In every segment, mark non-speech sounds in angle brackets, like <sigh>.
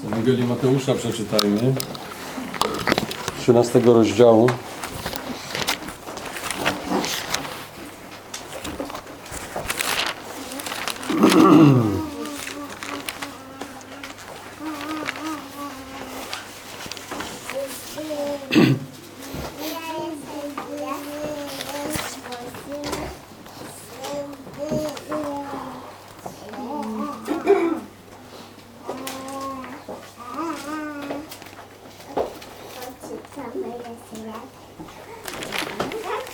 Z Ewangelii Mateusza przeczytajmy. 13 rozdziału.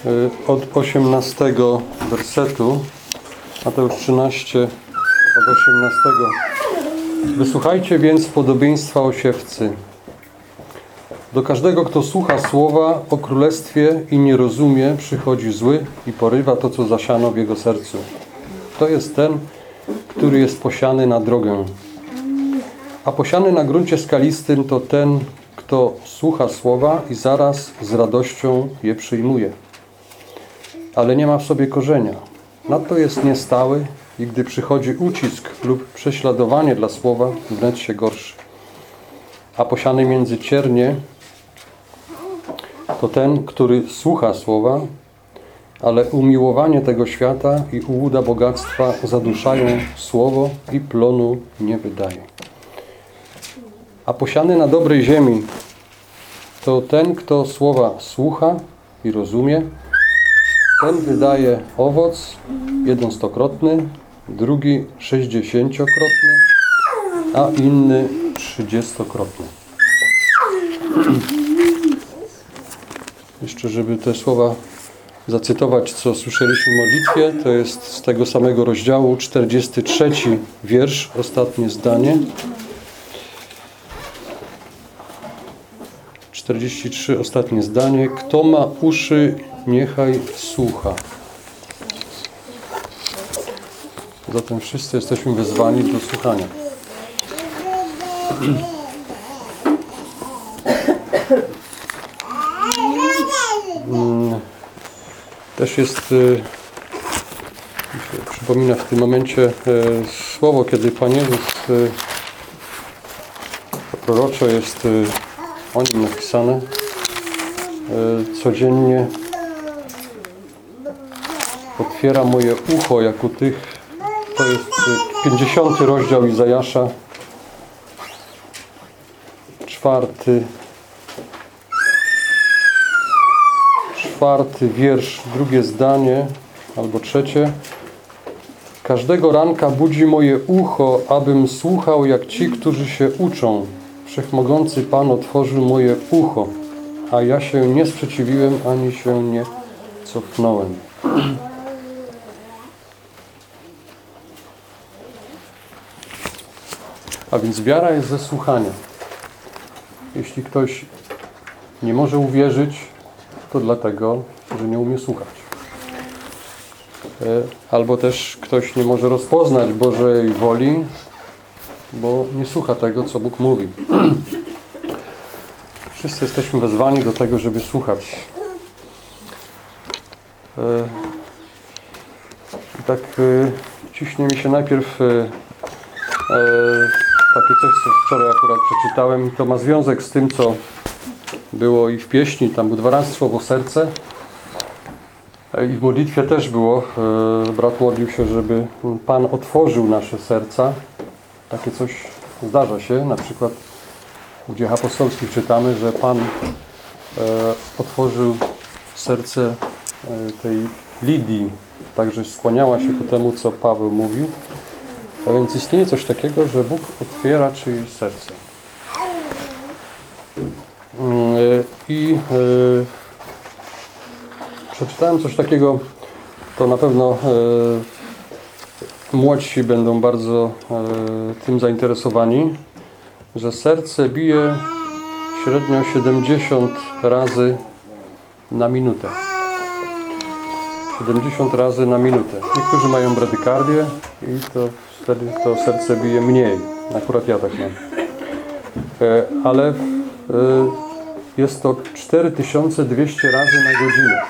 Y, Od 18 wersetu, Mateusz 13, od 18. Wysłuchajcie więc podobieństwa o siewcy. Do każdego, kto słucha słowa o królestwie i nie rozumie, przychodzi zły i porywa to, co zasiano w jego sercu. To jest ten, który jest posiany na drogę. A posiany na gruncie skalistym to ten, kto słucha słowa i zaraz z radością je przyjmuje. Ale nie ma w sobie korzenia. Nadto jest niestały i gdy przychodzi ucisk lub prześladowanie dla słowa, wręcz się gorszy. A posiany między ciernie to ten, który słucha słowa, ale umiłowanie tego świata i ułuda bogactwa zaduszają słowo i plonu nie wydaje. A posiany na dobrej ziemi to ten, kto słowa słucha i rozumie, ten wydaje owoc, jeden stokrotny, drugi sześćdziesięciokrotny, a inny trzydziestokrotny. Jeszcze, żeby te słowa zacytować, co słyszeliśmy w modlitwie, to jest z tego samego rozdziału, 43 wiersz, ostatnie zdanie. 43, ostatnie zdanie. Kto ma uszy, niechaj słucha. Zatem wszyscy jesteśmy wezwani do słuchania. Mm, Też jest, y, przypomina w tym momencie y, słowo, kiedy Pan Jezus y, proroczo jest o nim napisane codziennie otwiera moje ucho jak u tych to jest y, 50 rozdział Izajasza czwarty czwarty wiersz drugie zdanie albo trzecie Każdego ranka budzi moje ucho, abym słuchał jak ci, którzy się uczą. Wszechmogący Pan otworzył moje ucho, a ja się nie sprzeciwiłem, ani się nie cofnąłem. A więc wiara jest ze słuchania. Jeśli ktoś nie może uwierzyć, to dlatego, że nie umie słuchać. E, Albo też ktoś nie może rozpoznać Bożej woli, bo nie słucha tego, co Bóg mówi. <clears throat> Wszyscy jesteśmy wezwani do tego, żeby słuchać. E, I tak e, ciśnie mi się najpierw takie coś, co wczoraj akurat przeczytałem. To ma związek z tym, co było i w pieśni. Tam razy słowo serce. I w modlitwie też było, e, brat modlił się, żeby Pan otworzył nasze serca. Takie coś zdarza się. Na przykład w dziejach apostolskich czytamy, że Pan e, otworzył serce e, tej Lidii, także skłaniała się ku temu, co Paweł mówił. A więc istnieje coś takiego, że Bóg otwiera czyjeś serce. Mm, e, I e, Przeczytałem coś takiego, to na pewno e, młodsi będą bardzo tym zainteresowani, że serce bije średnio 70 razy na minutę. 70 razy na minutę. Niektórzy mają bradykardię i to wtedy to serce bije mniej. Akurat ja tak mam. E, ale e, jest to 4200 razy na godzinę.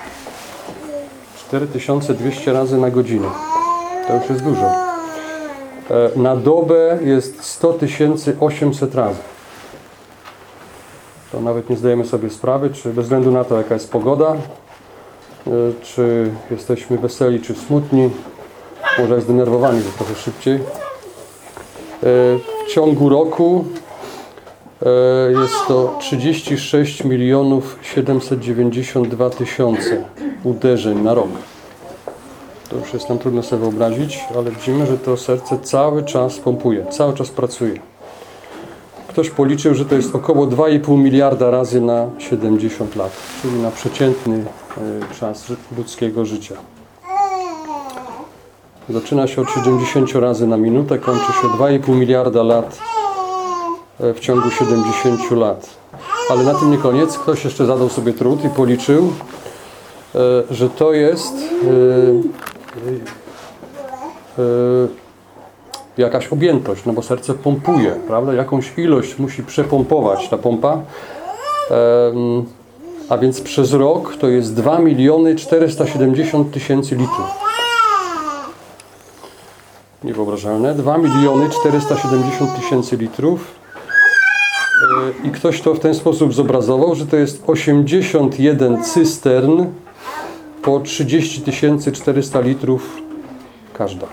4200 razy na godzinę. To już jest dużo. E, Na dobę jest 100 800 razy. To nawet nie zdajemy sobie sprawy, czy bez względu na to, jaka jest pogoda, czy jesteśmy weseli, czy smutni, może zdenerwowani, że trochę szybciej. E, W ciągu roku e, jest to 36 milionów 792 tysiące uderzeń na rok. To już jest nam trudno sobie wyobrazić, ale widzimy, że to serce cały czas pompuje, cały czas pracuje. Ktoś policzył, że to jest około 2,5 miliarda razy na 70 lat, czyli na przeciętny e, czas ludzkiego życia. Zaczyna się od 70 razy na minutę, kończy się 2,5 miliarda lat e, w ciągu 70 lat. Ale na tym nie koniec. Ktoś jeszcze zadał sobie trud i policzył, e, że to jest e, jakaś objętość, no bo serce pompuje, prawda? Jakąś ilość musi przepompować ta pompa. A więc przez rok to jest 2 miliony 470 tysięcy litrów. Niewyobrażalne. 2 miliony 470 tysięcy litrów. E, I ktoś to w ten sposób zobrazował, że to jest 81 cystern po 30 400 litrów każda.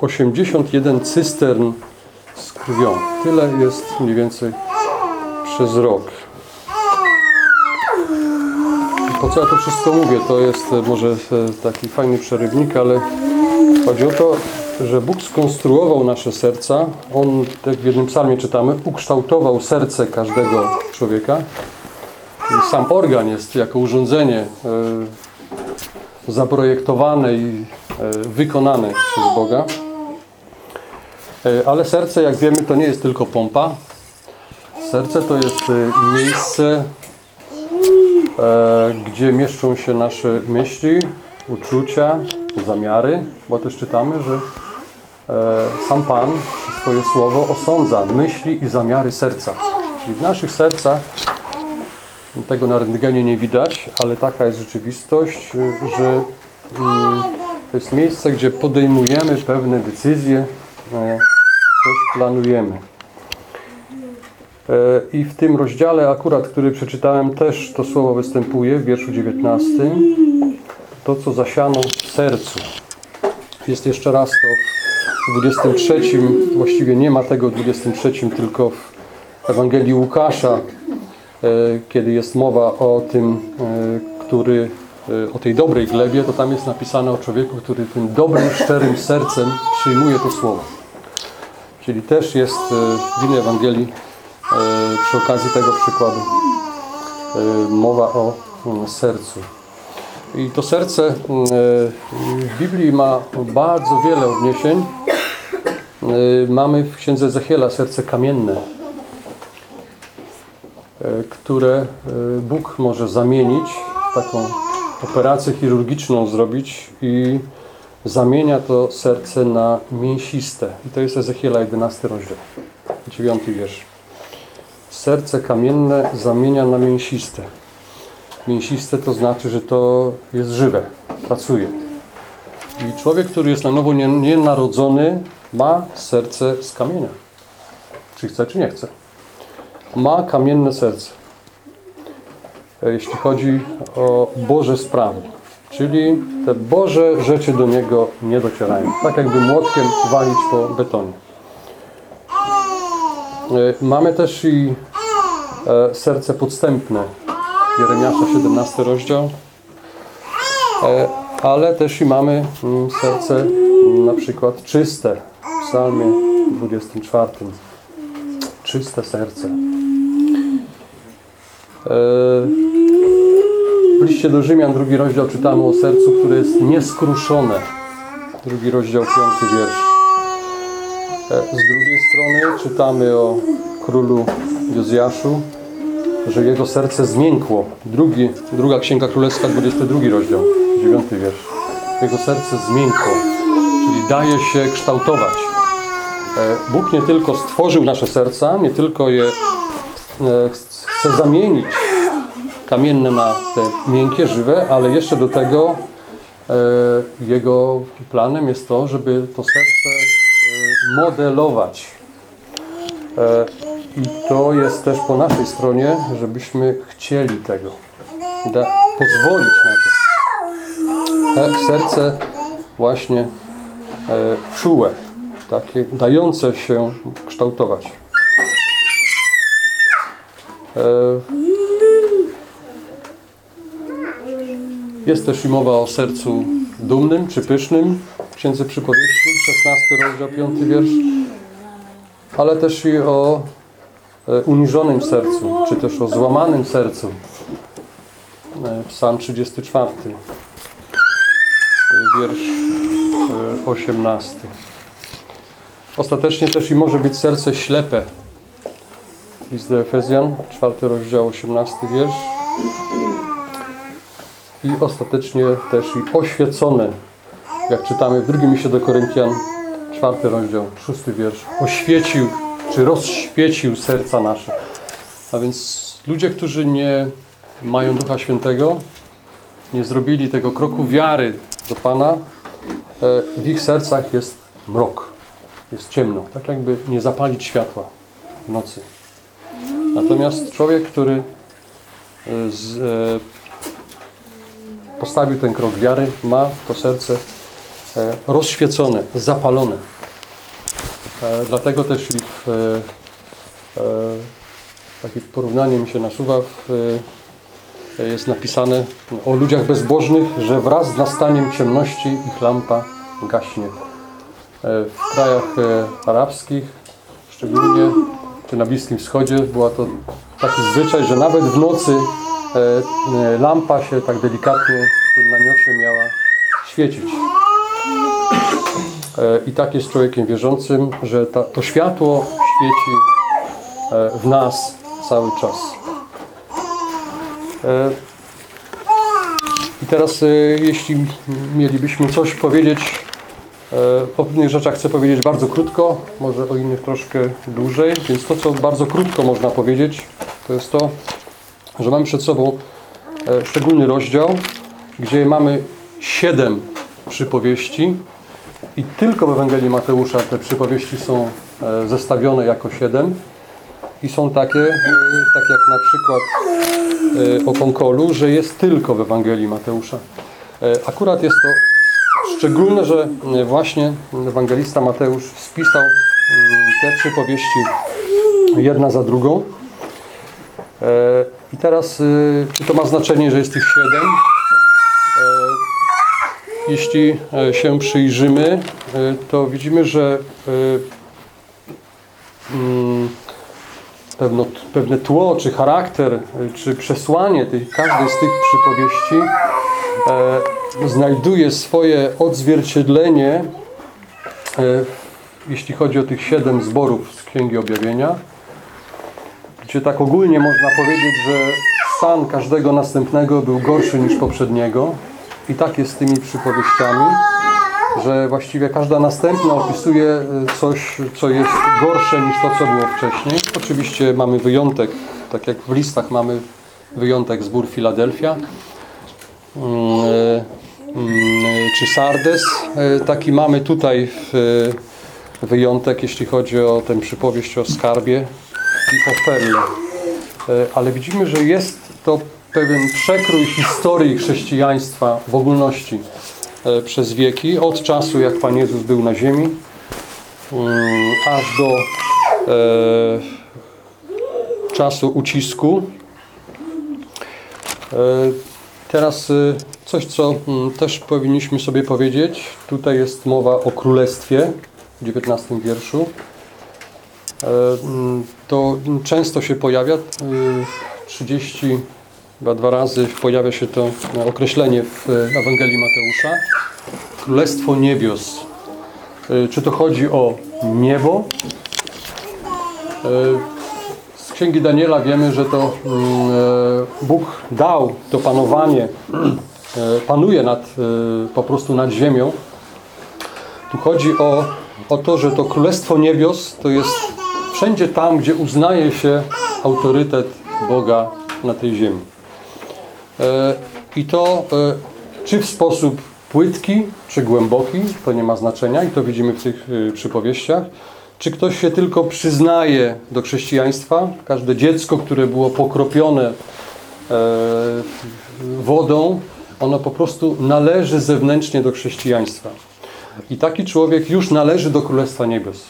81 cystern z krwią. Tyle jest mniej więcej przez rok. I po co ja to wszystko mówię? To jest e, może e, taki fajny przerywnik, ale chodzi o to, że Bóg skonstruował nasze serca. On, jak w jednym psalmie czytamy, ukształtował serce każdego człowieka. Sam organ jest jako urządzenie e, zaprojektowane i e, wykonane przez Boga. E, Ale serce, jak wiemy, to nie jest tylko pompa. Serce to jest miejsce, gdzie mieszczą się nasze myśli, uczucia, zamiary, bo też czytamy, że sam Pan swoje słowo osądza myśli i zamiary serca. Czyli w naszych sercach tego na rentgenie nie widać, ale taka jest rzeczywistość, że mm, to jest miejsce, gdzie podejmujemy pewne decyzje, e, coś planujemy. E, I w tym rozdziale akurat, który przeczytałem, też to słowo występuje w wierszu 19. To, co zasiano w sercu. Jest jeszcze raz to 23, właściwie nie ma tego w 23, tylko w Ewangelii Łukasza, e, kiedy jest mowa o tym, e, który, e, o tej dobrej glebie, to tam jest napisane o człowieku, który tym dobrym, szczerym sercem przyjmuje to słowo. Czyli też jest w innej Ewangelii przy okazji tego przykładu mowa o mm, sercu. I to serce mm, e, w Biblii ma bardzo wiele odniesień. E, Mamy w księdze Ezechiela serce kamienne, e, które Bóg może zamienić, taką operację chirurgiczną zrobić i zamienia to serce na mięsiste. I to jest Ezechiela 11 rozdział, 9 wiersz. Serce kamienne zamienia na mięsiste. Mięsiste to znaczy, że to jest żywe, pracuje. I człowiek, który jest na nowo nie- nienarodzony, ma serce z kamienia. Czy chce, czy nie chce. Ma kamienne serce. E, Jeśli chodzi o Boże sprawy. Czyli te Boże rzeczy do niego nie docierają. Tak jakby młotkiem walić po betonie. E, Mamy też i e, serce podstępne. Jeremiasza 17 rozdział. E, Ale też i mamy mm, serce mm, na przykład czyste. W psalmie 24. Czyste serce. E, W liście do Rzymian, drugi rozdział, czytamy o sercu, które jest nieskruszone. Drugi rozdział, piąty wiersz. E, Z drugiej strony czytamy o królu Jozjaszu, że jego serce zmiękło. Drugi, druga Księga Królewska, 22 rozdział, 9 wiersz. Jego serce zmiękło, czyli daje się kształtować. E, Bóg nie tylko stworzył nasze serca, nie tylko je e, chce zamienić kamienne na te miękkie, żywe, ale jeszcze do tego e, jego planem jest to, żeby to serce modelować. I to jest też po naszej stronie, żebyśmy chcieli tego, da, pozwolić na to. E, Serce właśnie e, czułe, takie dające się kształtować. E, Jest też i mowa o sercu dumnym czy pysznym w Księdze Przypowieści, 16 rozdział, 5 wiersz, ale też i o uniżonym sercu, czy też o złamanym sercu. E, Psalm 34, e, wiersz e, 18. Ostatecznie też i może być serce ślepe. List do Efezjan, 4 rozdział, 18 wiersz i ostatecznie też i oświecone, jak czytamy w drugim liście do Koryntian, czwarty rozdział, szósty wiersz, oświecił, czy rozświecił serca nasze. A więc ludzie, którzy nie mają Ducha Świętego, nie zrobili tego kroku wiary do Pana, e, w ich sercach jest mrok, jest ciemno, tak jakby nie zapalić światła w nocy. Natomiast człowiek, który e, z, e, postawił ten krok wiary, ma to serce e, rozświecone, zapalone. E, Dlatego też e, e, takie porównanie mi się nasuwa, w, e, jest napisane o ludziach bezbożnych, że wraz z nastaniem ciemności ich lampa gaśnie. W krajach arabskich, szczególnie czy na Bliskim Wschodzie, była to taki zwyczaj, że nawet w nocy lampa się tak delikatnie w tym namiocie miała świecić. E, I tak jest człowiekiem wierzącym, że ta, to światło świeci e, w nas cały czas. E, I teraz, jeśli mielibyśmy coś powiedzieć, o pewnych rzeczach chcę powiedzieć bardzo krótko, może o innych troszkę dłużej. Więc to, co bardzo krótko można powiedzieć, to jest to, że mamy przed sobą szczególny rozdział, gdzie mamy siedem przypowieści i tylko w Ewangelii Mateusza te przypowieści są e, zestawione jako siedem i są takie, e, tak jak na przykład e, o Konkolu, że jest tylko w Ewangelii Mateusza. Akurat jest to szczególne, że właśnie ewangelista Mateusz spisał mm, te przypowieści jedna za drugą. I teraz, czy to ma znaczenie, że jest ich siedem? Jeśli e, się przyjrzymy, e, to widzimy, że e, mm, pewno, pewne tło, czy charakter, czy przesłanie tej, każdej z tych przypowieści znajduje swoje odzwierciedlenie, jeśli chodzi o tych siedem zborów z Księgi Objawienia, gdzie tak ogólnie można powiedzieć, że stan każdego następnego był gorszy niż poprzedniego. I tak jest z tymi przypowieściami, że właściwie każda następna opisuje e, coś, co jest gorsze niż to, co było wcześniej. Oczywiście mamy wyjątek, tak jak w listach mamy wyjątek zbór Filadelfia mm, e, mm, czy Sardes. E, Taki mamy tutaj wyjątek, jeśli chodzi o tę przypowieść o skarbie i o perle. E, Ale widzimy, że jest to pewien przekrój historii chrześcijaństwa w ogólności e, przez wieki, od czasu jak Pan Jezus był na ziemi, mm, aż do e, czasu ucisku. E, Teraz coś, co mm, też powinniśmy sobie powiedzieć. Tutaj jest mowa o królestwie w XIX wierszu. Mm, To często się pojawia, e, 30 chyba dwa razy pojawia się to określenie w Ewangelii Mateusza. Królestwo niebios. E, Czy to chodzi o niebo? E, Z Księgi Daniela wiemy, że to mm, e, Bóg dał to panowanie, e, panuje nad, e, po prostu nad ziemią. Tu chodzi o, o to, że to Królestwo Niebios to jest wszędzie tam, gdzie uznaje się autorytet Boga na tej ziemi. E, I to e, czy w sposób płytki czy głęboki, to nie ma znaczenia i to widzimy w tych y, przypowieściach. Czy ktoś się tylko przyznaje do chrześcijaństwa? Każde dziecko, które było pokropione e, wodą, ono po prostu należy zewnętrznie do chrześcijaństwa. I taki człowiek już należy do Królestwa Niebios.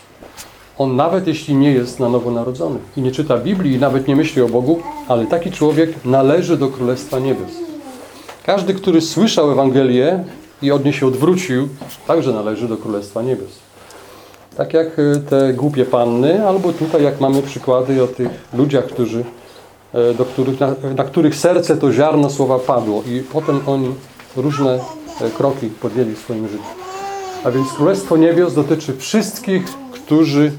On nawet jeśli nie jest na nowo narodzony i nie czyta Biblii i nawet nie myśli o Bogu, ale taki człowiek należy do Królestwa Niebios. Każdy, który słyszał Ewangelię i od niej się odwrócił, także należy do Królestwa Niebios. Tak jak y, te głupie panny, albo tutaj jak mamy przykłady o tych ludziach, którzy, e, do których, na, na których serce to ziarno słowa padło i potem oni różne e, kroki podjęli w swoim życiu. A więc Królestwo Niebios dotyczy wszystkich, którzy e,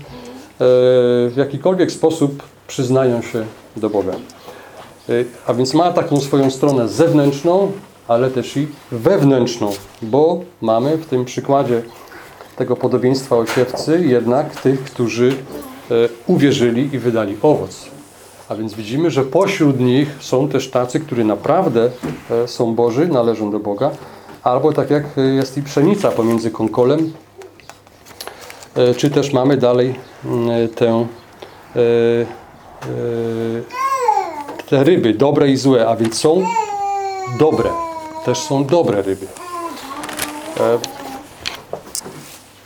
w jakikolwiek sposób przyznają się do Boga. E, A więc ma taką swoją stronę zewnętrzną, ale też i wewnętrzną, bo mamy w tym przykładzie tego podobieństwa o siewcy jednak tych, którzy e, uwierzyli i wydali owoc. A więc widzimy, że pośród nich są też tacy, którzy naprawdę są Boży, należą do Boga, albo tak jak jest i pszenica pomiędzy konkolem, czy też mamy dalej mm, e, e, te ryby, dobre i złe, a więc są dobre. Też są dobre ryby. E,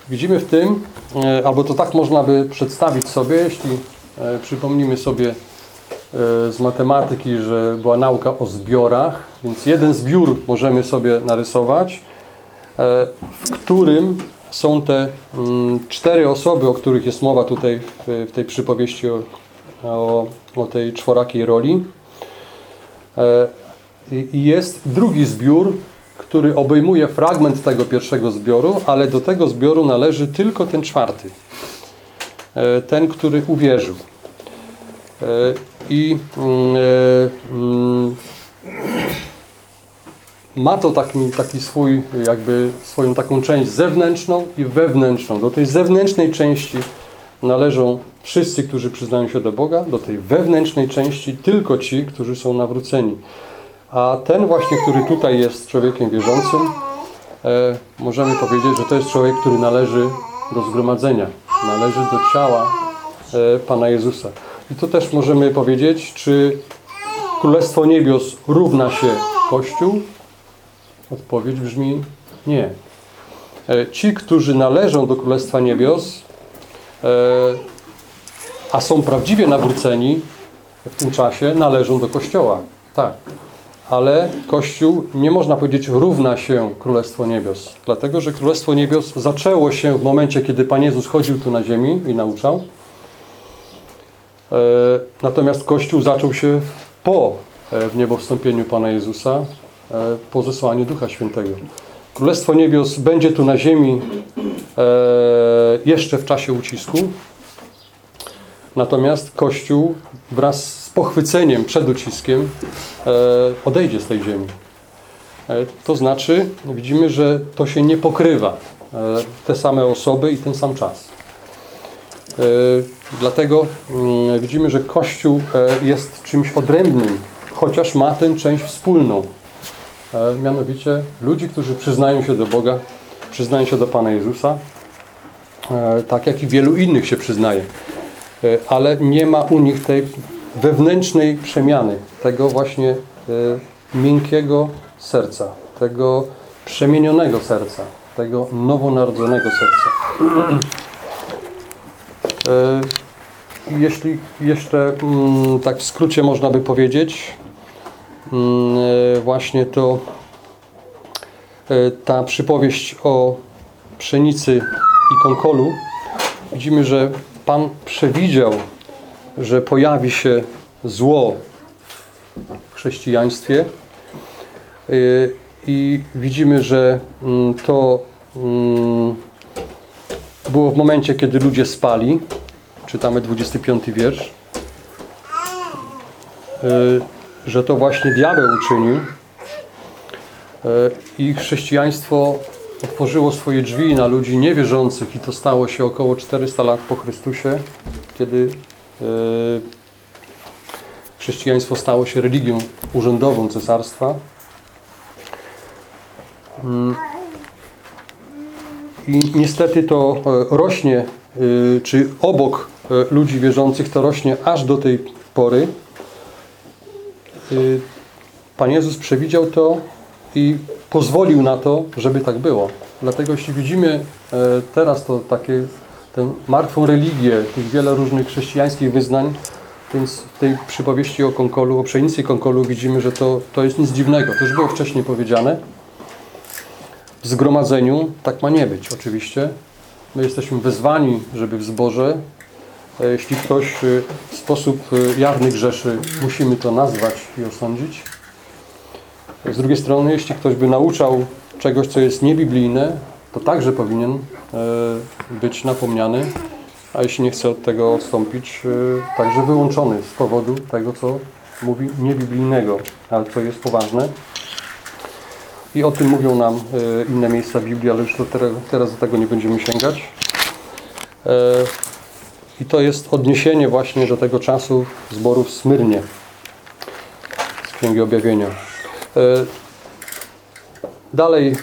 Widzimy w tym, e, albo to tak można by przedstawić sobie, jeśli e, przypomnimy sobie e, z matematyki, że była nauka o zbiorach, więc jeden zbiór możemy sobie narysować, e, w którym są te mm, cztery osoby, o których jest mowa tutaj w, w tej przypowieści o, o, o tej czworakiej roli. E, I jest drugi zbiór, który obejmuje fragment tego pierwszego zbioru, ale do tego zbioru należy tylko ten czwarty. E, Ten, który uwierzył. E, I mm, e, mm, ma to taki, taki swój, jakby swoją taką część zewnętrzną i wewnętrzną. Do tej zewnętrznej części należą wszyscy, którzy przyznają się do Boga, do tej wewnętrznej części tylko ci, którzy są nawróceni. A ten właśnie, który tutaj jest człowiekiem wierzącym, e, możemy powiedzieć, że to jest człowiek, który należy do zgromadzenia, należy do ciała e, Pana Jezusa. I tu też możemy powiedzieć, czy Królestwo Niebios równa się Kościół? Odpowiedź brzmi nie. E, Ci, którzy należą do Królestwa Niebios, e, a są prawdziwie nawróceni w tym czasie, należą do Kościoła. Tak. Ale Kościół, nie można powiedzieć, równa się Królestwo Niebios. Dlatego, że Królestwo Niebios zaczęło się w momencie, kiedy Pan Jezus chodził tu na ziemi i nauczał. E, Natomiast Kościół zaczął się po w niebowstąpieniu Pana Jezusa, po zesłaniu Ducha Świętego. Królestwo Niebios będzie tu na ziemi e, jeszcze w czasie ucisku. Natomiast Kościół wraz z pochwyceniem przed uciskiem e, odejdzie z tej ziemi. E, To znaczy, widzimy, że to się nie pokrywa. e, Te same osoby i ten sam czas. E, Dlatego mm, widzimy, że Kościół e, jest czymś odrębnym, chociaż ma tę część wspólną. E, Mianowicie ludzi, którzy przyznają się do Boga, przyznają się do Pana Jezusa, e, tak jak i wielu innych się przyznaje. E, Ale nie ma u nich tej wewnętrznej przemiany, tego właśnie miękkiego serca, tego przemienionego serca, tego nowonarodzonego serca. Jeśli jeszcze mm, tak w skrócie można by powiedzieć, właśnie to e, ta przypowieść o pszenicy i konkolu, widzimy, że Pan przewidział, że pojawi się zło w chrześcijaństwie E, i widzimy, że mm, to mm, było w momencie, kiedy ludzie spali. Czytamy 25 wiersz. Że to właśnie diabeł uczynił. E, I chrześcijaństwo otworzyło swoje drzwi na ludzi niewierzących i to stało się około 400 lat po Chrystusie, kiedy e, chrześcijaństwo stało się religią urzędową cesarstwa. Mm, I niestety to e, rośnie, czy obok ludzi wierzących to rośnie aż do tej pory. Y, Pan Jezus przewidział to i pozwolił na to, żeby tak było. Dlatego jeśli widzimy e, teraz to takie, tę martwą religię, tych wiele różnych chrześcijańskich wyznań, więc w tej przypowieści o Konkolu, o pszenicy Konkolu widzimy, że to, to jest nic dziwnego. To już było wcześniej powiedziane. W zgromadzeniu tak ma nie być oczywiście. My jesteśmy wezwani, żeby w zborze, jeśli ktoś e, w sposób e, jawny grzeszy, musimy to nazwać i osądzić. Z drugiej strony, jeśli ktoś by nauczał czegoś, co jest niebiblijne, to także powinien e, być napomniany, a jeśli nie chce od tego odstąpić, e, także wyłączony z powodu tego, co mówi niebiblijnego, ale co jest poważne. I o tym mówią nam e, inne miejsca Biblii, ale już teraz do tego nie będziemy sięgać. I to jest odniesienie właśnie do tego czasu zborów w Smyrnie z Księgi Objawienia. E, Dalej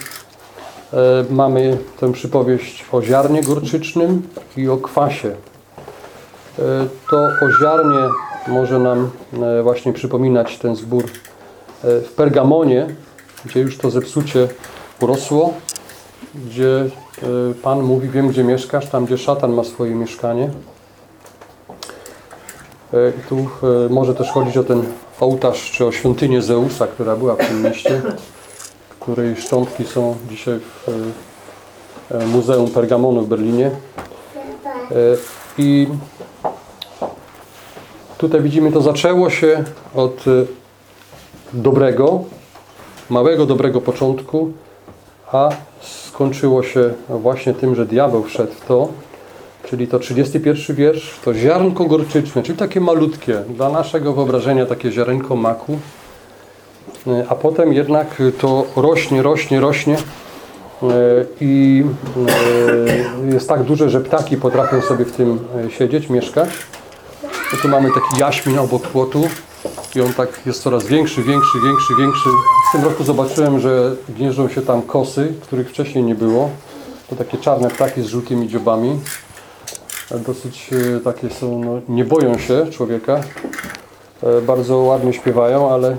e, mamy tę przypowieść o ziarnie gorczycznym i o kwasie. E, To o ziarnie może nam właśnie przypominać ten zbór w Pergamonie, gdzie już to zepsucie urosło, gdzie Pan mówi, wiem gdzie mieszkasz, tam gdzie szatan ma swoje mieszkanie. E, tu e, może też chodzić o ten ołtarz, czy o świątynię Zeusa, która była w tym mieście, której szczątki są dzisiaj w e, Muzeum Pergamonu w Berlinie. I tutaj widzimy, to zaczęło się od dobrego, małego, dobrego początku, a skończyło się właśnie tym, że diabeł wszedł w to, czyli to 31 wiersz, to ziarnko gorczyczne, czyli takie malutkie, dla naszego wyobrażenia takie ziarenko maku, E, a potem jednak to rośnie, rośnie, rośnie e, i e, jest tak duże, że ptaki potrafią sobie w tym siedzieć, mieszkać. I tu mamy taki jaśmin obok płotu i on tak jest coraz większy, większy, większy, większy. W tym roku zobaczyłem, że gnieżdżą się tam kosy, których wcześniej nie było. To takie czarne ptaki z żółtymi dziobami. E, Dosyć e, takie są, no, nie boją się człowieka. E, Bardzo ładnie śpiewają, ale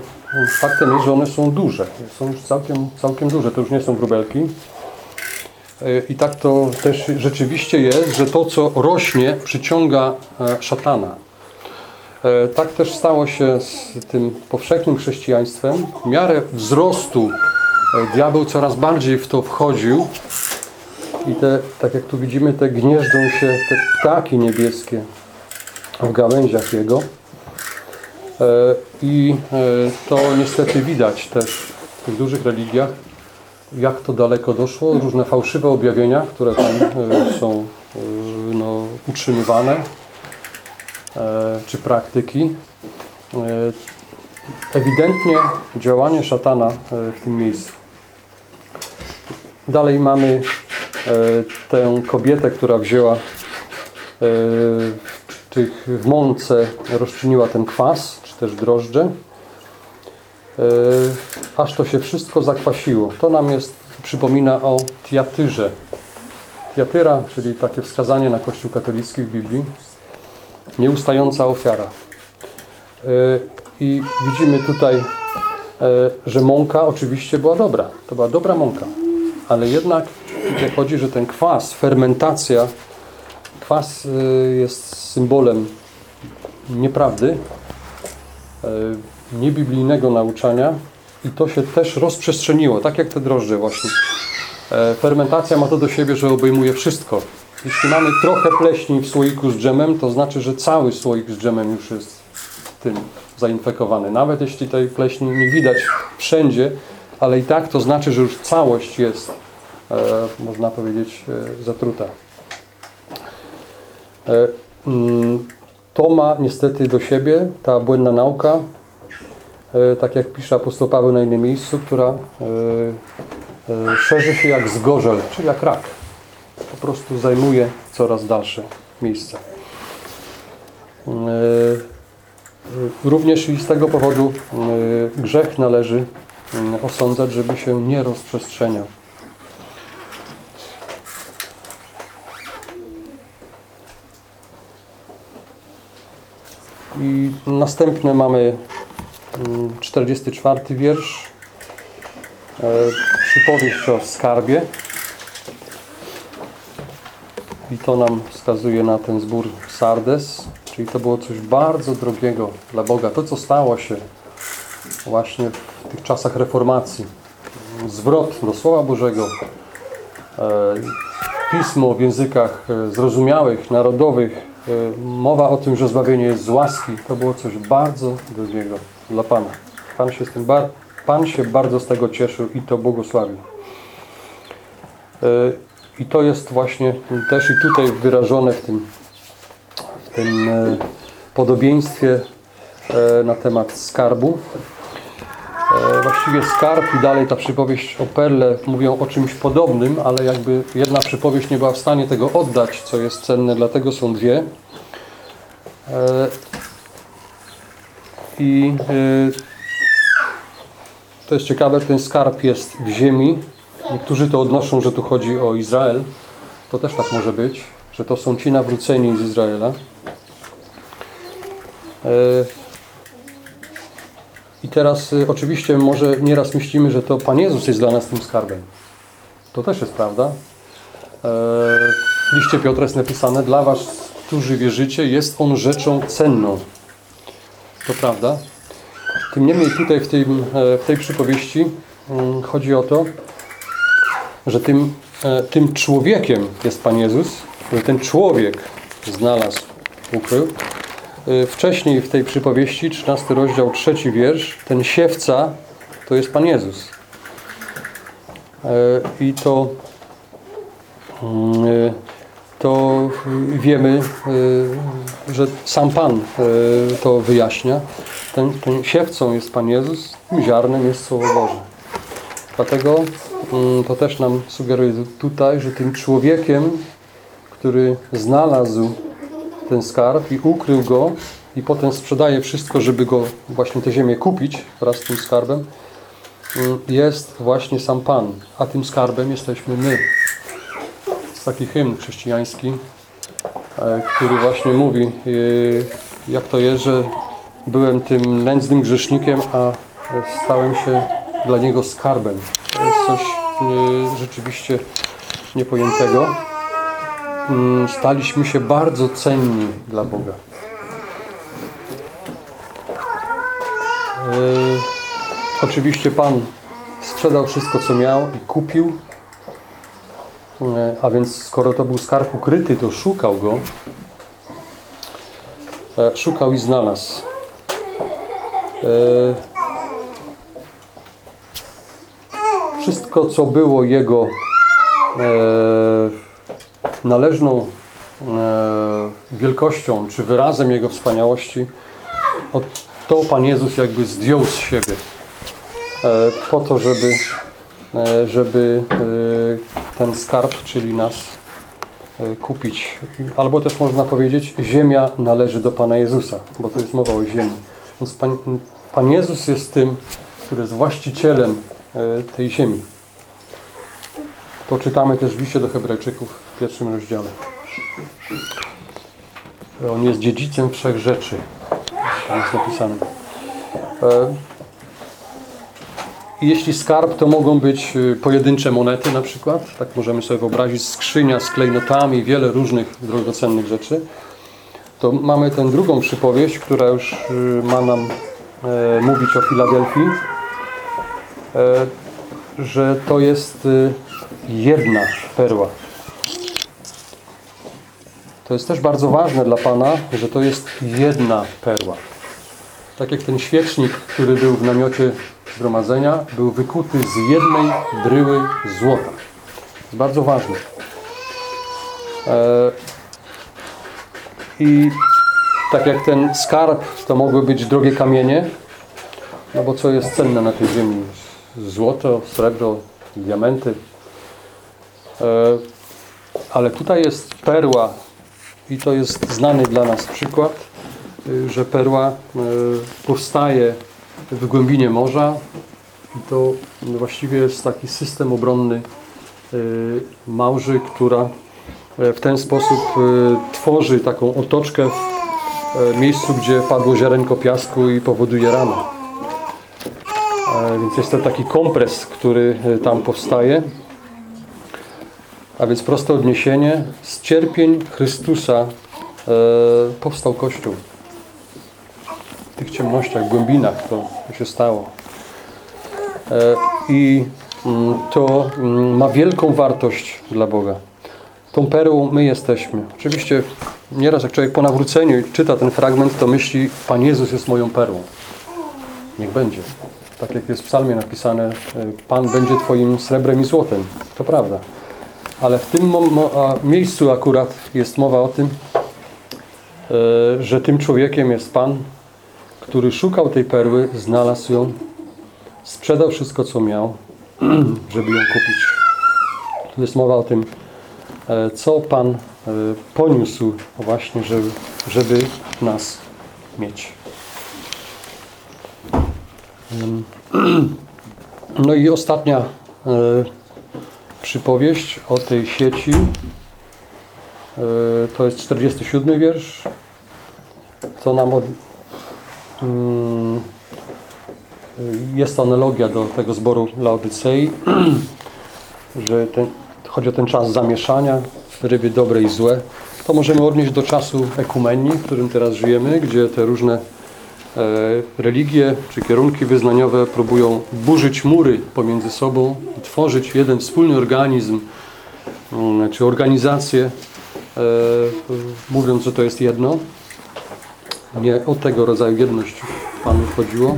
faktem jest, że one są duże. Są już całkiem, całkiem duże. To już nie są wróbelki. E, I tak to też rzeczywiście jest, że to, co rośnie, przyciąga szatana. Tak też stało się z tym powszechnym chrześcijaństwem. W miarę wzrostu diabeł coraz bardziej w to wchodził i te, tak jak tu widzimy, te gnieżdżą się te ptaki niebieskie w gałęziach jego. E, I e, to niestety widać też w tych dużych religiach, jak to daleko doszło. Różne fałszywe objawienia, które tam e, są no, utrzymywane, czy praktyki. Ewidentnie działanie szatana w tym miejscu. Dalej mamy e, tę kobietę, która wzięła e, tych w mące rozczyniła ten kwas, czy też drożdże, e, aż to się wszystko zakwasiło. To nam jest, przypomina o Tiatyrze. Tiatyra, czyli takie wskazanie na Kościół katolicki w Biblii, nieustająca ofiara. I widzimy tutaj, że mąka oczywiście była dobra. To była dobra mąka. Ale jednak tutaj chodzi, że ten kwas, fermentacja, kwas e, jest symbolem nieprawdy, e, niebiblijnego nauczania i to się też rozprzestrzeniło, tak jak te drożdże właśnie. E, Fermentacja ma to do siebie, że obejmuje wszystko. Jeśli mamy trochę pleśni w słoiku z dżemem, to znaczy, że cały słoik z dżemem już jest tym zainfekowany. Nawet jeśli tej pleśni nie widać wszędzie, ale i tak to znaczy, że już całość jest, e, można powiedzieć, e, zatruta. E, mm, To ma niestety do siebie ta błędna nauka, tak jak pisze apostoł Paweł na innym miejscu, która szerzy się jak zgorzel, czyli jak rak. Po prostu zajmuje coraz dalsze miejsca. E, Również i z tego powodu grzech należy Mm, osądzać, żeby się nie rozprzestrzeniał. I następny mamy mm, 44 wiersz. E, przypowieść o skarbie. I to nam wskazuje na ten zbór Sardes. Czyli to było coś bardzo drogiego dla Boga. To, co stało się właśnie w tych czasach reformacji. Zwrot do Słowa Bożego, e, pismo w językach e, zrozumiałych, narodowych, e, mowa o tym, że zbawienie jest z łaski, to było coś bardzo drogiego dla Pana. Pan się, z tym bar- Pan się bardzo z tego cieszył i to błogosławił. I to jest właśnie też i tutaj wyrażone w tym, w tym podobieństwie na temat skarbu. E, Właściwie skarb i dalej ta przypowieść o perle mówią o czymś podobnym, ale jakby jedna przypowieść nie była w stanie tego oddać, co jest cenne, dlatego są dwie. E, I e, to jest ciekawe, ten skarb jest w ziemi. Niektórzy to odnoszą, że tu chodzi o Izrael. To też tak może być, że to są ci nawróceni z Izraela. I teraz y, oczywiście może nieraz myślimy, że to Pan Jezus jest dla nas tym skarbem. To też jest prawda. E, W liście Piotra jest napisane, dla Was, którzy wierzycie, jest On rzeczą cenną. To prawda. Tym niemniej tutaj w, tym, e, w tej przypowieści mm, chodzi o to, że tym, e, tym człowiekiem jest Pan Jezus, że ten człowiek znalazł, ukrył. E, Wcześniej w tej przypowieści, 13 rozdział, trzeci wiersz, ten siewca to jest Pan Jezus. E, I to, mm, e, to wiemy, e, że sam Pan e, to wyjaśnia. Ten, ten siewcą jest Pan Jezus, tym ziarnem jest Słowo Boże. Dlatego mm, to też nam sugeruje tutaj, że tym człowiekiem, który znalazł ten skarb i ukrył go i potem sprzedaje wszystko, żeby go właśnie tę ziemię kupić wraz z tym skarbem, mm, jest właśnie sam Pan, a tym skarbem jesteśmy my. Jest taki hymn chrześcijański, e, który właśnie mówi, e, jak to jest, że byłem tym nędznym grzesznikiem, a stałem się dla Niego skarbem. To jest coś e, rzeczywiście niepojętego. Mm, Staliśmy się bardzo cenni dla Boga. E, Oczywiście Pan sprzedał wszystko, co miał i kupił. E, A więc skoro to był skarb ukryty, to szukał go. E, Szukał i znalazł. Wszystko, co było Jego należną e, wielkością, czy wyrazem Jego wspaniałości, to Pan Jezus jakby zdjął z siebie e, po to, żeby, e, żeby ten skarb, czyli nas kupić. Albo też można powiedzieć, ziemia należy do Pana Jezusa, bo to jest mowa o ziemi. Więc Pan, Pan Jezus jest tym, który jest właścicielem tej ziemi. To czytamy też w liście do Hebrajczyków pierwszym rozdziale. On jest dziedzicem wszech rzeczy. Jest napisane. E, Jeśli skarb, to mogą być y, pojedyncze monety na przykład. Tak możemy sobie wyobrazić. Skrzynia z klejnotami, wiele różnych drogocennych rzeczy. To mamy tę drugą przypowieść, która już y, ma nam e, mówić o Filadelfii. E, że to jest jedna perła. To jest też bardzo ważne dla Pana, że to jest jedna perła. Tak jak ten świecznik, który był w namiocie zgromadzenia, był wykuty z jednej bryły złota. Jest bardzo ważne. E, I tak jak ten skarb, to mogły być drogie kamienie, no bo co jest cenne na tej ziemi? Złoto, srebro, diamenty. E, Ale tutaj jest perła i to jest znany dla nas przykład, y, że perła y, powstaje w głębinie morza i to właściwie jest taki system obronny y, małży, która w ten sposób tworzy taką otoczkę e, miejscu, gdzie padło ziarenko piasku i powoduje ranę. Więc jest to taki kompres, który tam powstaje. A więc proste odniesienie z cierpień Chrystusa e, powstał Kościół. W tych ciemnościach, głębinach to się stało. E, I mm, to mm, ma wielką wartość dla Boga. Tą perłą my jesteśmy. Oczywiście nieraz jak człowiek po nawróceniu czyta ten fragment, to myśli Pan Jezus jest moją perłą. Niech będzie. Tak jak jest w psalmie napisane, e, Pan będzie Twoim srebrem i złotem. To prawda. Ale w tym miejscu akurat jest mowa o tym, e, że tym człowiekiem jest Pan, który szukał tej perły, znalazł ją, sprzedał wszystko, co miał, <clears throat> żeby ją kupić. Tu jest mowa o tym, e, co Pan e, poniósł właśnie, żeby, żeby nas mieć. <clears throat> No i ostatnia przypowieść o tej sieci. E, To jest 47 wiersz. To nam od, mm, jest analogia do tego zboru Laodycei, <clears throat> że ten, chodzi o ten czas zamieszania, ryby dobre i złe. To możemy odnieść do czasu ekumenii, w którym teraz żyjemy, gdzie te różne religie czy kierunki wyznaniowe próbują burzyć mury pomiędzy sobą tworzyć jeden wspólny organizm mm, czy organizację, e, mówiąc, że to jest jedno. Nie o tego rodzaju jedność Panu chodziło.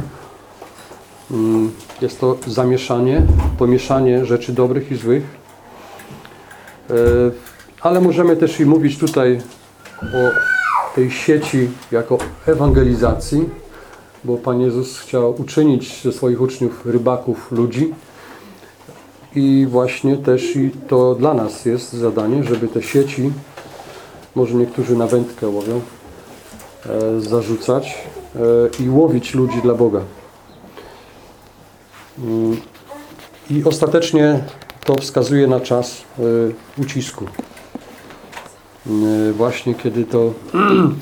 Mm, Jest to zamieszanie, pomieszanie rzeczy dobrych i złych. E, Ale możemy też i mówić tutaj o tej sieci jako ewangelizacji, bo Pan Jezus chciał uczynić ze swoich uczniów rybaków ludzi. I właśnie też i to dla nas jest zadanie, żeby te sieci, może niektórzy na wędkę łowią, e, zarzucać e, i łowić ludzi dla Boga. Mm, I ostatecznie to wskazuje na czas e, ucisku. E, Właśnie kiedy to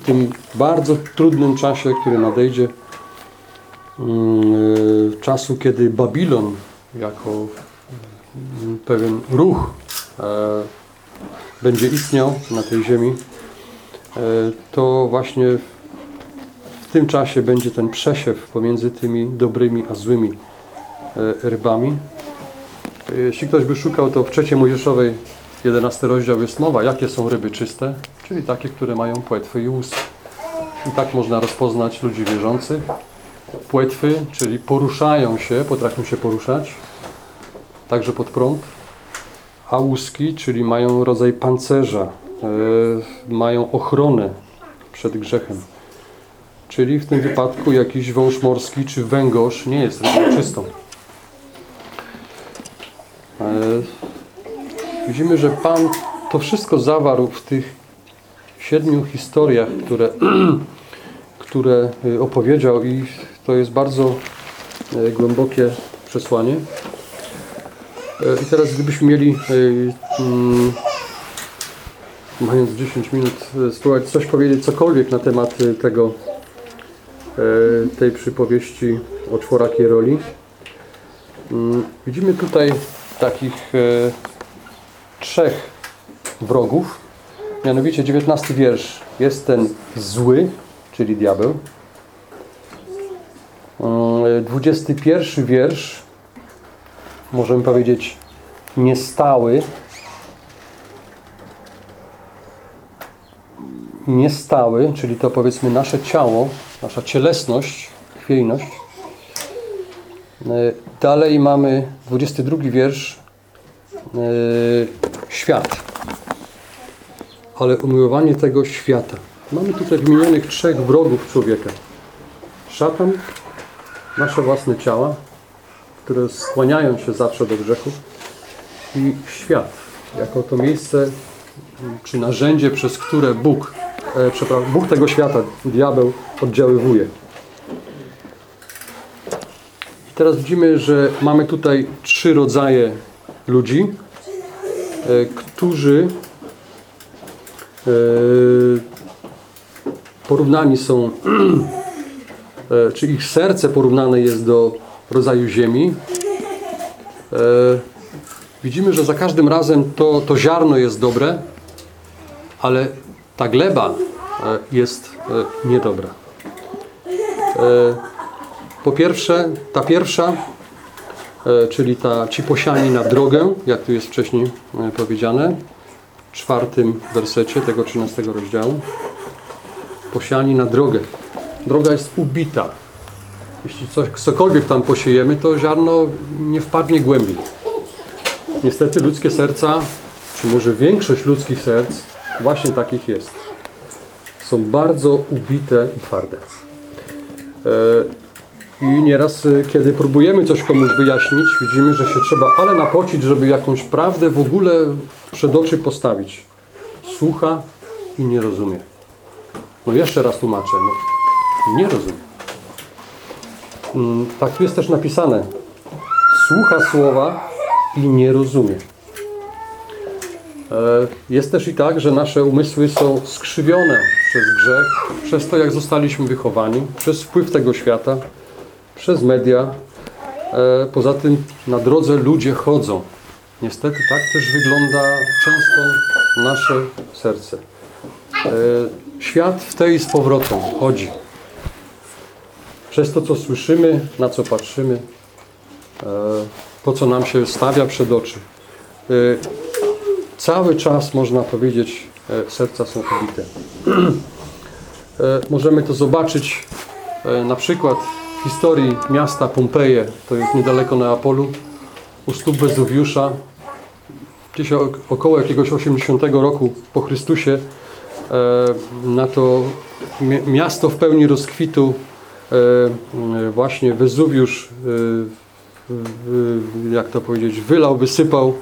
w tym bardzo trudnym czasie, który nadejdzie, mm, czasu, kiedy Babilon jako mm, pewien ruch e, będzie istniał na tej ziemi, e, to właśnie w tym czasie będzie ten przesiew pomiędzy tymi dobrymi a złymi e, rybami. Jeśli ktoś by szukał, to w trzeciej Mojżeszowej 11 rozdział jest mowa, jakie są ryby czyste, czyli takie, które mają płetwy i łuski. I tak można rozpoznać ludzi wierzących. Płetwy, czyli poruszają się, potrafią się poruszać, także pod prąd, a łuski, czyli mają rodzaj pancerza, e, mają ochronę przed grzechem. Czyli w tym wypadku jakiś wąż morski czy węgorz nie jest rybą czystą. E, Widzimy, że Pan to wszystko zawarł w tych siedmiu historiach, które, <clears throat> które y, opowiedział i to jest bardzo e, głębokie przesłanie. E, I teraz gdybyśmy mieli y, mm, mając 10 minut spróbować coś powiedzieć, cokolwiek na temat y, tego tej przypowieści o czworakiej roli. Mm, Widzimy tutaj takich trzech wrogów. Mianowicie 19 wiersz jest ten zły, czyli diabeł. Mm, 21 wiersz możemy powiedzieć niestały. Niestały, czyli to powiedzmy nasze ciało, nasza cielesność, chwiejność. E, Dalej mamy 22 wiersz e, świat, ale umiłowanie tego świata. Mamy tutaj wymienionych trzech wrogów człowieka. Szatan, nasze własne ciała, które skłaniają się zawsze do grzechu i świat, jako to miejsce czy narzędzie, przez które Bóg, e, przepraszam, Bóg tego świata, diabeł, oddziaływuje. I teraz widzimy, że mamy tutaj trzy rodzaje ludzi, e, którzy e, porównani są, <clears throat> e, czy ich serce porównane jest do rodzaju ziemi, e, widzimy, że za każdym razem to, to ziarno jest dobre, ale ta gleba e, jest niedobra. Po pierwsze, ta pierwsza, czyli ta ci posiani na drogę, jak tu jest wcześniej powiedziane, w czwartym wersecie tego 13 rozdziału. Posiani na drogę. Droga jest ubita. Jeśli coś, cokolwiek tam posiejemy, to ziarno nie wpadnie głębiej. Niestety ludzkie serca, czy może większość ludzkich serc, właśnie takich jest. Są bardzo ubite i twarde. E, I nieraz, e, kiedy próbujemy coś komuś wyjaśnić, widzimy, że się trzeba ale napocić, żeby jakąś prawdę w ogóle przed oczy postawić. Słucha i nie rozumie. No jeszcze raz tłumaczę. No, nie rozumie. Mm, Tak tu jest też napisane. Słucha słowa i nie rozumie. E, Jest też i tak, że nasze umysły są skrzywione przez grzech, przez to, jak zostaliśmy wychowani, przez wpływ tego świata, przez media. E, Poza tym na drodze ludzie chodzą. Niestety tak też wygląda często nasze serce. Świat w tej z powrotem chodzi. Przez to, co słyszymy, na co patrzymy, e, to, co nam się stawia przed oczy. E, Cały czas, można powiedzieć, e, serca są pobite. Możemy to zobaczyć na przykład w historii miasta Pompeje, to jest niedaleko Neapolu, u stóp Wezuwiusza. Gdzieś około jakiegoś 80 roku po Chrystusie na to mi- miasto w pełni rozkwitu e, właśnie Wezuwiusz, e, jak to powiedzieć, wylał, wysypał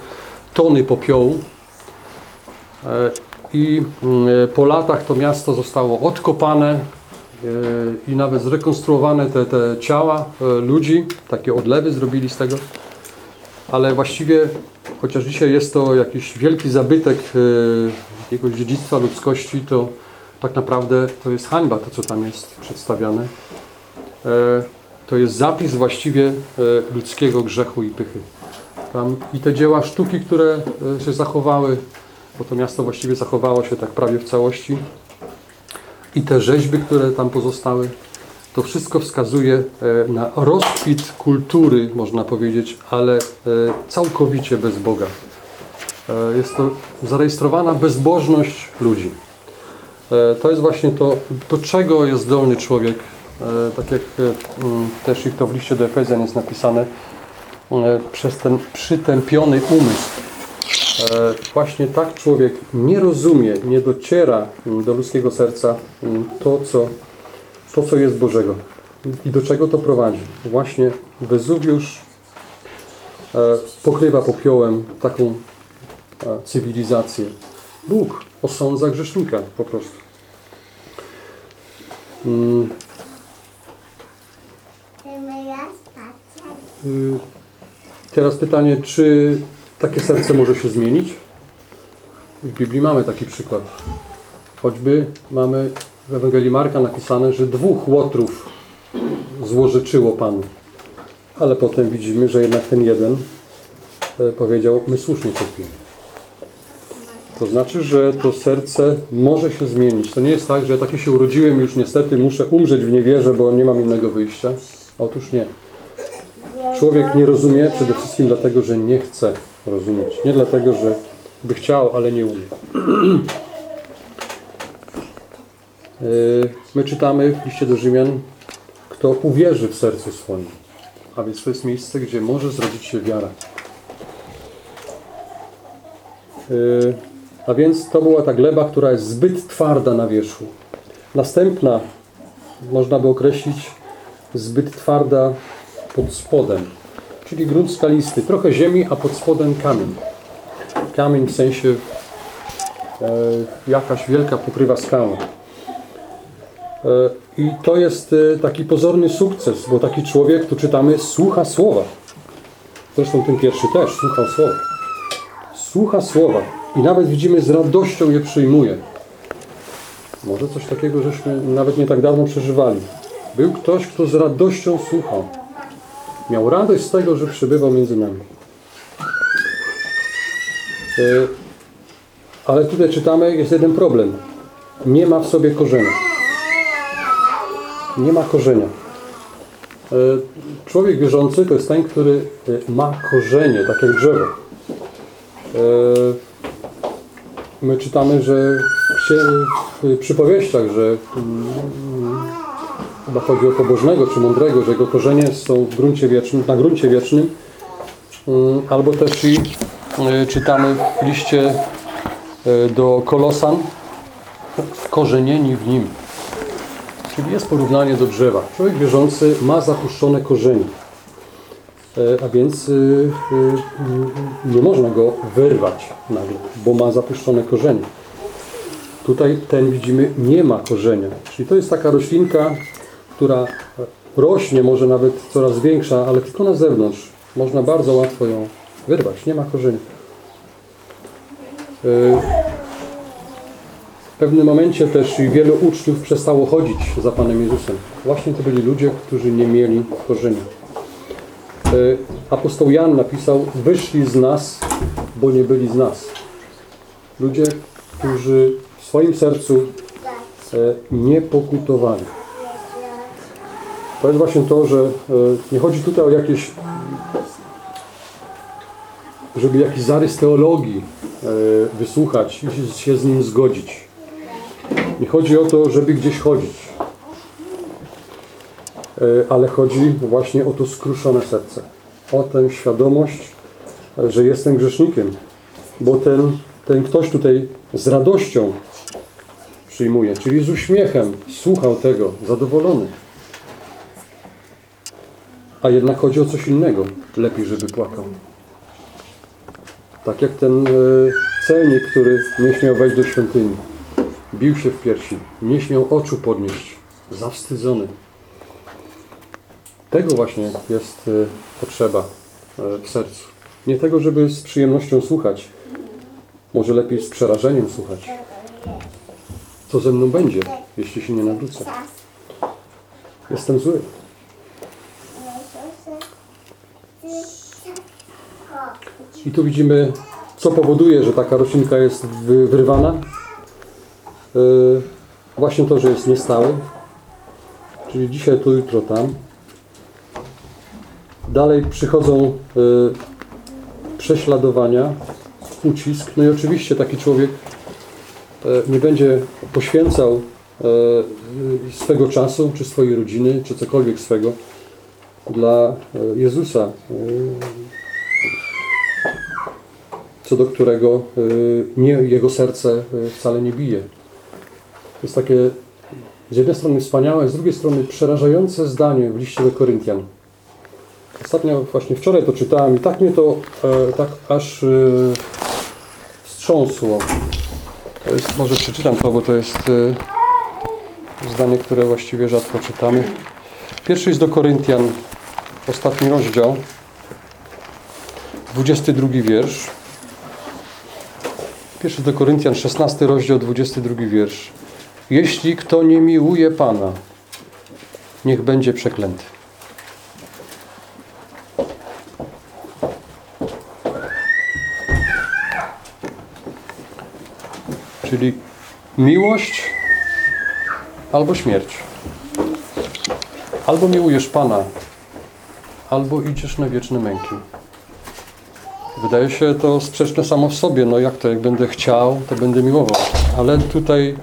tony popiołu. E, I po latach to miasto zostało odkopane e, i nawet zrekonstruowane te, te ciała e, ludzi, takie odlewy zrobili z tego. Ale właściwie, chociaż dzisiaj jest to jakiś wielki zabytek e, jakiegoś dziedzictwa ludzkości, to tak naprawdę to jest hańba, to co tam jest przedstawiane. E, To jest zapis właściwie e, ludzkiego grzechu i pychy. Tam i te dzieła sztuki, które e, się zachowały, bo to miasto właściwie zachowało się tak prawie w całości. I te rzeźby, które tam pozostały, to wszystko wskazuje na rozkwit kultury, można powiedzieć, ale całkowicie bez Boga. E, Jest to zarejestrowana bezbożność ludzi. E, To jest właśnie to, do czego jest zdolny człowiek. E, Tak jak mm, też i to w liście do Efezjan jest napisane, przez ten przytępiony umysł. Właśnie tak człowiek nie rozumie, nie dociera mm, do ludzkiego serca mm, to, co, to, co jest Bożego. I do czego to prowadzi? Właśnie Wezuwiusz pokrywa popiołem taką cywilizację. Bóg osądza grzesznika po prostu. Mm, y, Teraz pytanie, czy takie serce może się zmienić? W Biblii mamy taki przykład. Choćby mamy w Ewangelii Marka napisane, że dwóch łotrów złorzeczyło Panu. Ale potem widzimy, że jednak ten jeden e, powiedział, my słusznie cierpimy. To znaczy, że to serce może się zmienić. To nie jest tak, że ja taki się urodziłem i już niestety muszę umrzeć w niewierze, bo nie mam innego wyjścia. Otóż nie. Człowiek nie rozumie przede wszystkim dlatego, że nie chce rozumieć. Nie dlatego, że by chciał, ale nie umie. Yy, My czytamy w liście do Rzymian, kto uwierzy w sercu swoim. A więc to jest miejsce, gdzie może zrodzić się wiara. A więc to była ta gleba, która jest zbyt twarda na wierzchu. Następna, można by określić, zbyt twarda pod spodem, czyli grunt skalisty. Trochę ziemi, a pod spodem kamień. Kamień w sensie e, jakaś wielka pokrywa skały. E, I to jest e, taki pozorny sukces, bo taki człowiek, tu czytamy, słucha słowa. Zresztą ten pierwszy też słuchał słowa. Słucha słowa i nawet widzimy z radością je przyjmuje. Może coś takiego, żeśmy nawet nie tak dawno przeżywali. Był ktoś, kto z radością słuchał. Miał radość z tego, że przebywał między nami. E, Ale tutaj czytamy, jest jeden problem. Nie ma w sobie korzenia. Nie ma korzenia. E, Człowiek wierzący to jest ten, który e, ma korzenie, tak jak drzewo. E, My czytamy, że w przypowieściach, że mm, chyba chodzi o pobożnego czy mądrego, że jego korzenie są w gruncie wiecznym, na gruncie wiecznym. Mm, Albo też i e, czytamy w liście e, do Kolosan wkorzenieni w nim. Czyli jest porównanie do drzewa. Człowiek wierzący ma zapuszczone korzenie. E, A więc y, y, nie można go wyrwać nagle, bo ma zapuszczone korzenie. Tutaj ten widzimy nie ma korzenia. Czyli to jest taka roślinka, która rośnie, może nawet coraz większa, ale tylko na zewnątrz. Można bardzo łatwo ją wyrwać. Nie ma korzenia. Y, W pewnym momencie też wielu uczniów przestało chodzić za Panem Jezusem. Właśnie to byli ludzie, którzy nie mieli korzenia. E, Apostoł Jan napisał, wyszli z nas, bo nie byli z nas. Ludzie, którzy w swoim sercu e, nie pokutowali. To jest właśnie to, że e, nie chodzi tutaj o jakieś, żeby jakiś zarys teologii wysłuchać i się z nim zgodzić. Nie chodzi o to, żeby gdzieś chodzić. E, ale chodzi właśnie o to skruszone serce, o tę świadomość, e, że jestem grzesznikiem, bo ten, ten ktoś tutaj z radością przyjmuje, czyli z uśmiechem słuchał tego, zadowolony. A jednak chodzi o coś innego. Lepiej, żeby płakał. Tak jak ten e, celnik, który nie śmiał wejść do świątyni. Bił się w piersi, nie śmiał oczu podnieść, zawstydzony. Tego właśnie jest e, potrzeba e, w sercu. Nie tego, żeby z przyjemnością słuchać. Może lepiej z przerażeniem słuchać. Co ze mną będzie, jeśli się nie nawrócę? Jestem zły. I tu widzimy, co powoduje, że taka roślinka jest wy- wyrwana. E, Właśnie to, że jest niestały. Czyli dzisiaj tu, jutro tam. Dalej przychodzą e, prześladowania, ucisk. No i oczywiście taki człowiek e, nie będzie poświęcał e, swego czasu, czy swojej rodziny, czy cokolwiek swego dla e, Jezusa, co do którego nie, jego serce wcale nie bije. To jest takie z jednej strony wspaniałe, z drugiej strony przerażające zdanie w liście do Koryntian. Ostatnio, właśnie wczoraj to czytałem i tak mnie to e, tak aż e, wstrząsło. To jest, może przeczytam to, bo to jest e, zdanie, które właściwie rzadko czytamy. Pierwszy jest do Koryntian, ostatni rozdział, 22 wiersz. Pierwszy do Koryntian, 16 rozdział, 22 wiersz. Jeśli kto nie miłuje Pana, niech będzie przeklęty. Czyli miłość albo śmierć. Albo miłujesz Pana, albo idziesz na wieczne męki. Wydaje się to sprzeczne samo w sobie. No jak to, jak będę chciał, to będę miłował. Ale tutaj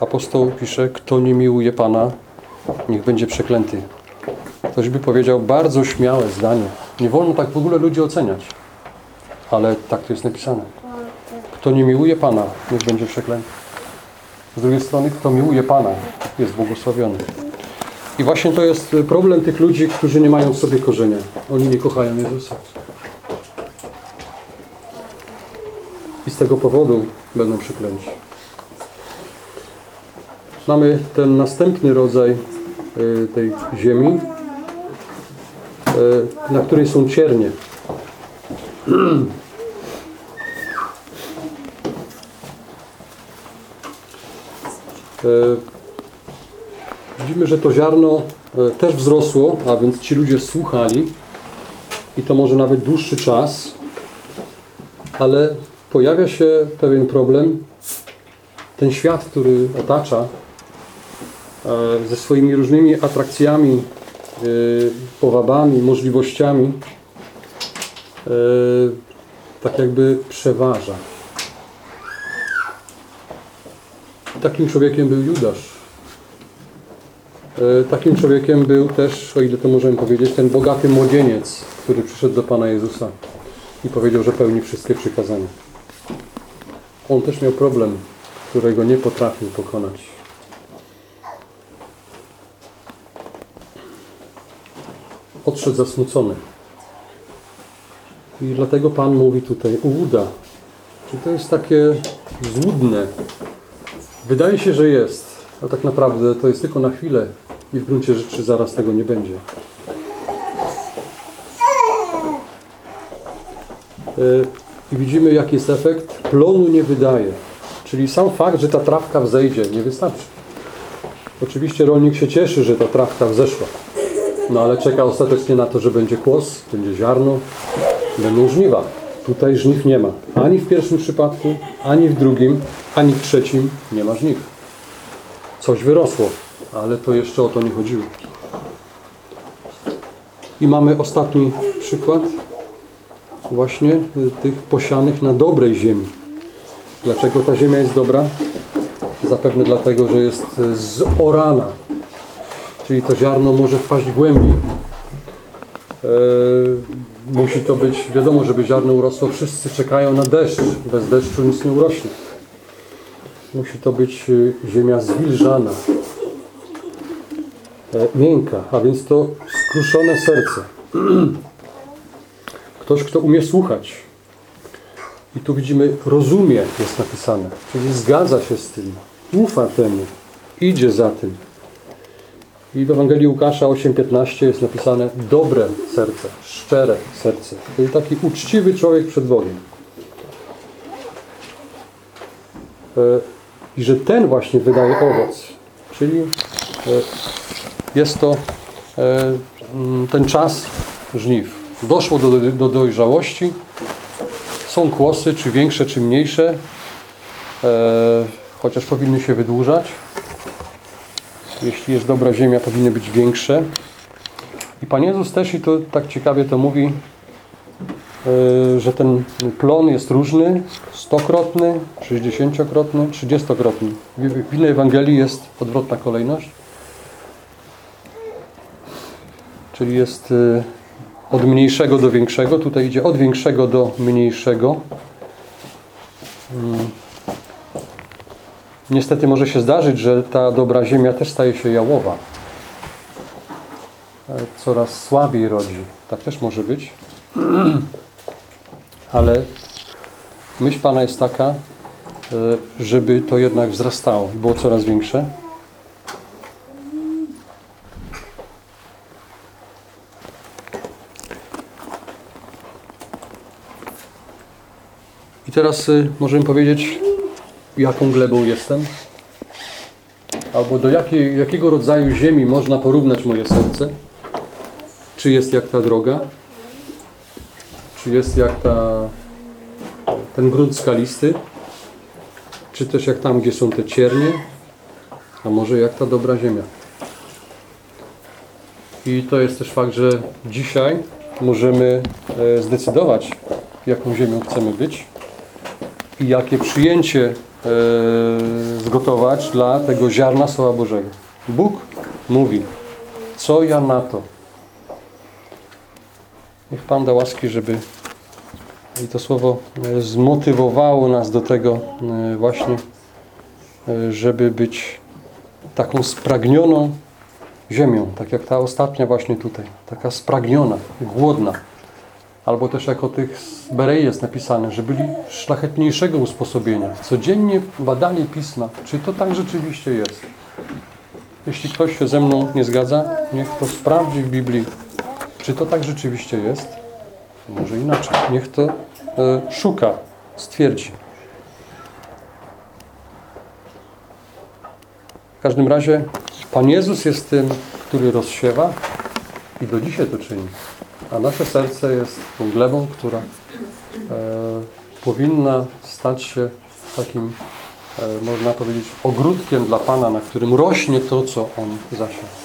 apostoł pisze, kto nie miłuje Pana, niech będzie przeklęty. Ktoś by powiedział bardzo śmiałe zdanie. Nie wolno tak w ogóle ludzi oceniać. Ale tak to jest napisane. Kto nie miłuje Pana, niech będzie przeklęty. Z drugiej strony, kto miłuje Pana, jest błogosławiony. I właśnie to jest problem tych ludzi, którzy nie mają w sobie korzenia. Oni nie kochają Jezusa. I z tego powodu będą przeklęci. Mamy ten następny rodzaj y, tej ziemi, y, na której są ciernie. <clears throat> widzimy, że to ziarno e, też wzrosło, a więc ci ludzie słuchali i to może nawet dłuższy czas, ale pojawia się pewien problem. Ten świat, który otacza e, ze swoimi różnymi atrakcjami, e, powabami, możliwościami, e, tak jakby przeważa. Takim człowiekiem był Judasz. E, Takim człowiekiem był też, o ile to możemy powiedzieć, ten bogaty młodzieniec, który przyszedł do Pana Jezusa i powiedział, że pełni wszystkie przykazania. On też miał problem, którego nie potrafił pokonać. Odszedł zasmucony. I dlatego Pan mówi tutaj, ułuda. Czy to jest takie złudne? Wydaje się, że jest, a tak naprawdę to jest tylko na chwilę i w gruncie rzeczy zaraz tego nie będzie. E, I widzimy, jaki jest efekt. Plonu nie wydaje. Czyli sam fakt, że ta trawka wzejdzie, nie wystarczy. Oczywiście rolnik się cieszy, że ta trawka wzeszła. No ale czeka ostatecznie na to, że będzie kłos, będzie ziarno, będą żniwa. Tutaj żniw nie ma. Ani w pierwszym przypadku, ani w drugim, ani w trzecim nie ma żniw. Coś wyrosło, ale to jeszcze o to nie chodziło. I mamy ostatni przykład właśnie tych posianych na dobrej ziemi. Dlaczego ta ziemia jest dobra? Zapewne dlatego, że jest zorana. Czyli to ziarno może wpaść głębiej. E, musi to być, wiadomo, żeby ziarno urosło, wszyscy czekają na deszcz. Bez deszczu nic nie urośnie. Musi to być y, ziemia zwilżana, e, miękka, a więc to skruszone serce. <clears throat> Ktoś, kto umie słuchać. I tu widzimy, rozumie, jest napisane, czyli zgadza się z tym, ufa temu, idzie za tym. I w Ewangelii Łukasza 8,15 jest napisane dobre serce, szczere serce. Czyli taki uczciwy człowiek przed Bogiem. E, I że ten właśnie wydaje owoc. Czyli e, jest to e, mm, ten czas żniw. Doszło do, do dojrzałości. Są kłosy, czy większe, czy mniejsze. Chociaż powinny się wydłużać. Jeśli jest dobra ziemia, powinny być większe. I Pan Jezus też, i to tak ciekawie to mówi, yy, że ten plon jest różny, stokrotny, sześćdziesięciokrotny, trzydziestokrotny. W innej Ewangelii jest odwrotna kolejność. Czyli jest yy, od mniejszego do większego. Tutaj idzie od większego do mniejszego. Niestety może się zdarzyć, że ta dobra ziemia też staje się jałowa. E, Coraz słabiej rodzi. Tak też może być. <clears throat> Ale myśl Pana jest taka, e, żeby to jednak wzrastało i było coraz większe. I teraz y, możemy powiedzieć, jaką glebą jestem? Albo do jakiej, jakiego rodzaju ziemi można porównać moje serce? Czy jest jak ta droga? Czy jest jak ta, ten grunt skalisty? Czy też jak tam, gdzie są te ciernie? A może jak ta dobra ziemia? I to jest też fakt, że dzisiaj możemy e, zdecydować, jaką ziemią chcemy być i jakie przyjęcie zgotować dla tego ziarna Słowa Bożego. Bóg mówi, co ja na to? Niech Pan da łaski, żeby i to słowo e, zmotywowało nas do tego e, właśnie, e, żeby być taką spragnioną ziemią, tak jak ta ostatnia właśnie tutaj, taka spragniona, głodna albo też jako tych z Berei jest napisane, że byli szlachetniejszego usposobienia. Codziennie badanie pisma, czy to tak rzeczywiście jest. Jeśli ktoś się ze mną nie zgadza, niech to sprawdzi w Biblii, czy to tak rzeczywiście jest. Może inaczej. Niech to e, szuka, stwierdzi. W każdym razie Pan Jezus jest tym, który rozsiewa i do dzisiaj to czyni. A nasze serce jest tą glebą, która e, powinna stać się takim, e, można powiedzieć, ogródkiem dla Pana, na którym rośnie to, co On zasiał.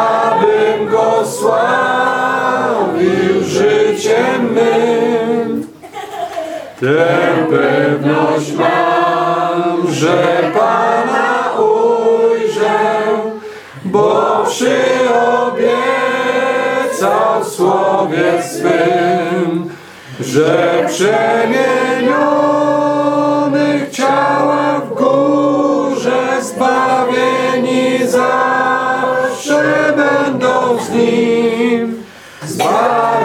abym go sławił życiem mym. Tę pewność mam, że Pana ujrzę, bo przyobiecał w słowie swym, że przemieniony Bye.